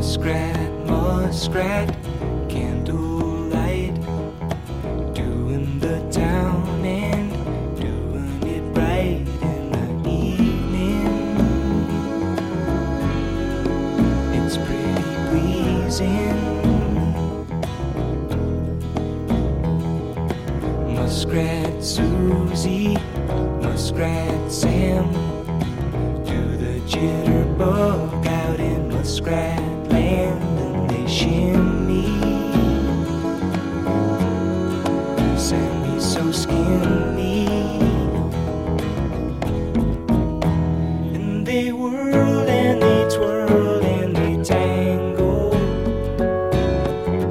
muskrat muskrat, candlelight, doing the town and doing it right in the evening. It's pretty pleasing. Muskrat Susie, Muskrat Sam, do the jitterbug out in Muskrat Sammy's so skinny, and they whirl and they twirl and they tangle.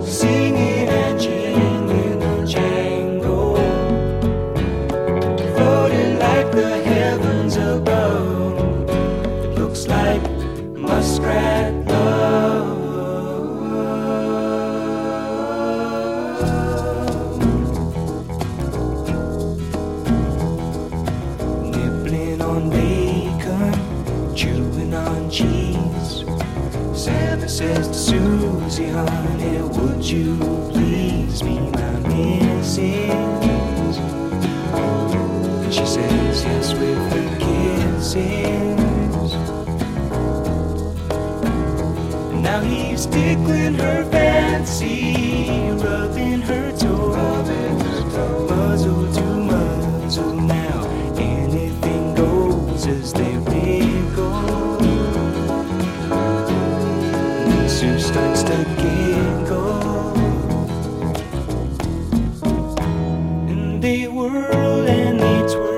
Singing and jingling a jangle, floating like the heavens above. It looks like muskrat chewing on cheese. Sammy says to Susie, honey, would you please be my missus? And she says, yes, with her kisses. And now he's tickling her fancy, rubbing her toes, muzzle to muzzle. Now anything goes as they chair starts to giggle. And the world and its world.